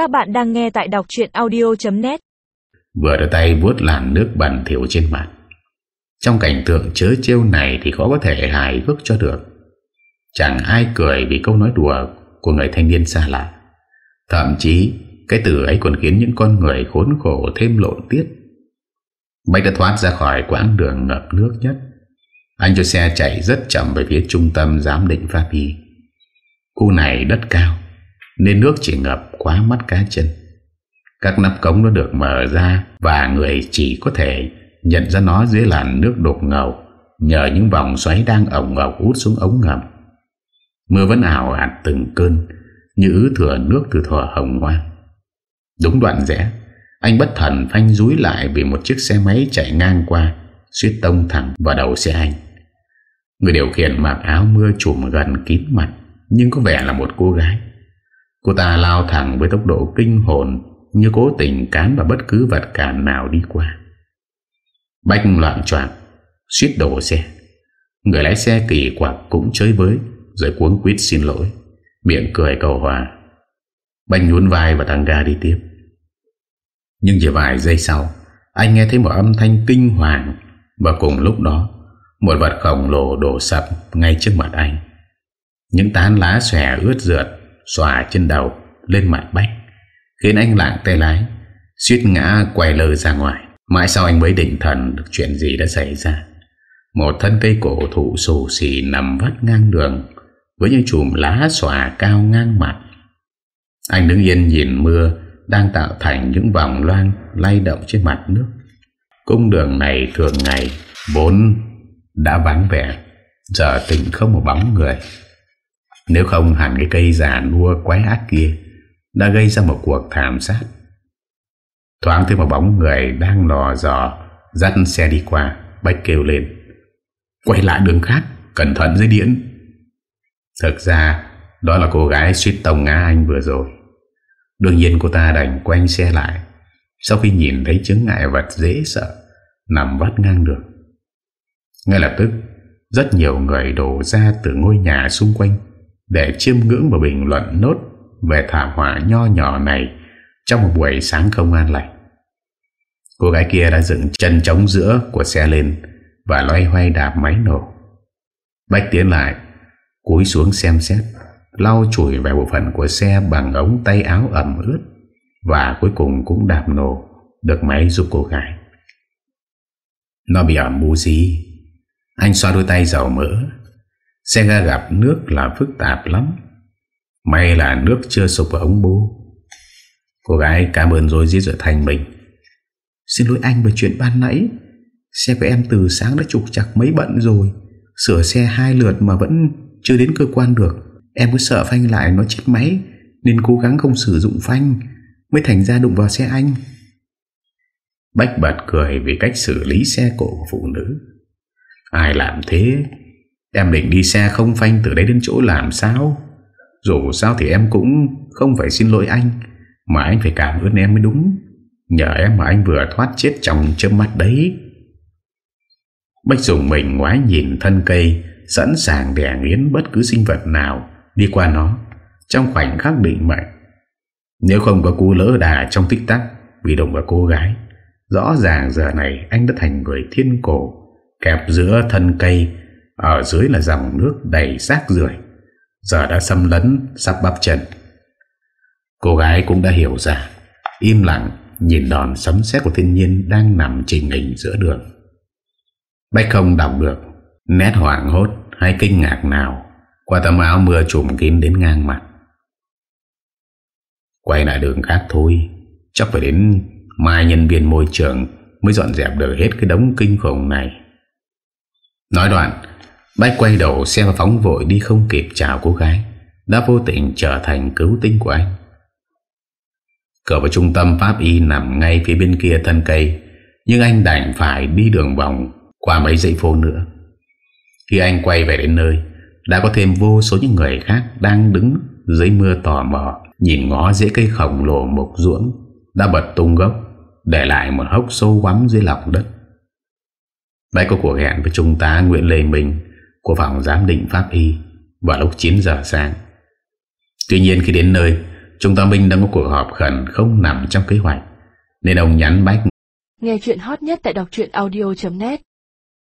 Các bạn đang nghe tại đọc chuyện audio.net Vừa đưa tay vuốt làn nước bẩn thiểu trên mặt. Trong cảnh tượng chớ trêu này Thì khó có thể hài hước cho được. Chẳng ai cười vì câu nói đùa Của người thanh niên xa lạ. Thậm chí, Cái từ ấy còn khiến những con người khốn khổ Thêm lộn tiết. Bách đã thoát ra khỏi quãng đường ngập nước nhất. Anh cho xe chạy rất chậm Về phía trung tâm giám định pháp y. Khu này đất cao nên nước chỉ ngập quá mắt cá chân. Các nắp cống nó được mở ra Và người chỉ có thể nhận ra nó dưới làn nước đột ngầu Nhờ những vòng xoáy đang ổng ngọc út xuống ống ngầm. Mưa vẫn ảo ạt từng cơn, Như ứ thừa nước từ thỏa hồng hoa. Đúng đoạn rẽ, Anh bất thần phanh rúi lại Vì một chiếc xe máy chạy ngang qua Xuyết tông thẳng vào đầu xe anh. Người điều khiển mặc áo mưa trùm gần kín mặt, Nhưng có vẻ là một cô gái. Cô ta lao thẳng với tốc độ kinh hồn Như cố tình cán vào bất cứ vật cản nào đi qua. Bách loạn troạn Suýt đổ xe. Người lái xe kỳ quặc cũng chơi với, Rồi cuốn quýt xin lỗi. Miệng cười cầu hòa. Bách nhún vai và tăng ga đi tiếp. Nhưng chỉ vài giây sau, Anh nghe thấy một âm thanh kinh hoàng Và cùng lúc đó, Một vật khổng lồ đổ sập Ngay trước mặt anh. Những tán lá xòe ướt rượt Xòa trên đầu lên mặt Bách, Khiến anh lạng tay lái, Suýt ngã quay lơ ra ngoài. Mãi sau anh mới định thần được chuyện gì đã xảy ra, Một thân cây cổ thụ xù xì nằm vắt ngang đường Với những chùm lá xòa cao ngang mặt. Anh đứng yên nhìn mưa Đang tạo thành những vòng loan lay động trên mặt nước. Cung đường này thường ngày Vốn đã vắng vẻ, Giờ tỉnh không một bóng người. Nếu không, hẳn cái cây già nua quái ác kia Đã gây ra một cuộc thảm sát. Thoáng thấy một bóng người đang lò dò, Dắt xe đi qua, Bách kêu lên. Quay lại đường khác, Cẩn thận dưới điện Thực ra, đó là cô gái suýt tông ngã anh vừa rồi. Đương nhiên cô ta đành quanh xe lại, Sau khi nhìn thấy chứng ngại vật dễ sợ, Nằm vắt ngang đường. Ngay lập tức, Rất nhiều người đổ ra từ ngôi nhà xung quanh. Để chiêm ngưỡng và bình luận nốt Về thảm họa nho nhỏ này Trong một buổi sáng không an lành. Cô gái kia đã dựng chân trống giữa của xe lên Và loay hoay đạp máy nổ. Bách tiến lại, Cúi xuống xem xét, Lau chùi về bộ phận của xe Bằng ống tay áo ẩm ướt Và cuối cùng cũng đạp nổ Được máy giúp cô gái. Nó bị ẩm bu gì Anh xoa đôi tay dầu mỡ Xe ga gặp nước là phức tạp lắm. May là nước chưa sụp vào ống bố. Cô gái cảm ơn rồi giết rồi thành mình. Xin lỗi anh về chuyện ban nãy. Xe của em từ sáng đã trục chặt mấy bận rồi. Sửa xe hai lượt mà vẫn chưa đến cơ quan được. Em cứ sợ phanh lại nó chết máy, Nên cố gắng không sử dụng phanh, Mới thành ra đụng vào xe anh. Bách bật cười Vì cách xử lý xe cổ của phụ nữ. Ai làm thế? Em định đi xe không phanh Từ đây đến chỗ làm sao? Dù sao thì em cũng không phải xin lỗi anh, Mà anh phải cảm ơn em mới đúng. Nhờ em mà anh vừa thoát chết trong chớp mắt đấy. Bách dùng mình ngoái nhìn thân cây, Sẵn sàng đẻ nghiến bất cứ sinh vật nào Đi qua nó, Trong khoảnh khắc định mệnh. Nếu không có cú lỡ đà trong tích tắc, Vì đồng vào cô gái, Rõ ràng giờ này anh đã thành người thiên cổ, Kẹp giữa thân cây ở dưới là dòng nước đầy rác rưởi. Giờ đã xâm lấn, Sắp bắp chân. Cô gái cũng đã hiểu ra. Im lặng, Nhìn đòn sấm sét của thiên nhiên Đang nằm trình hình giữa đường. Bách không đọc được. Nét hoảng hốt hay kinh ngạc nào, Qua tấm áo mưa trùm kín đến ngang mặt. Quay lại đường khác thôi. Chắc phải đến mai nhân viên môi trường Mới dọn dẹp được hết cái đống kinh khủng này. Nói đoạn Bách quay đầu xe và phóng vội đi không kịp chào cô gái. Đã vô tình trở thành cứu tinh của anh. Cửa vào trung tâm pháp y nằm ngay phía bên kia thân cây. Nhưng anh đành phải đi đường vòng Qua mấy dãy phố nữa. Khi anh quay về đến nơi, Đã có thêm vô số những người khác Đang đứng dưới mưa tò mò, Nhìn ngó dễ cây khổng lồ mục ruộng Đã bật tung gốc, Để lại một hốc sâu quắm dưới lòng đất. Bách có cuộc hẹn với Trung tá Nguyễn Lê Minh. Của phòng giám định pháp y Vào lúc 9 giờ sáng. Tuy nhiên khi đến nơi Trung tá Minh đang có cuộc họp khẩn không nằm trong kế hoạch, Nên ông nhắn bách Nghe chuyện hot nhất tại đọc audio.net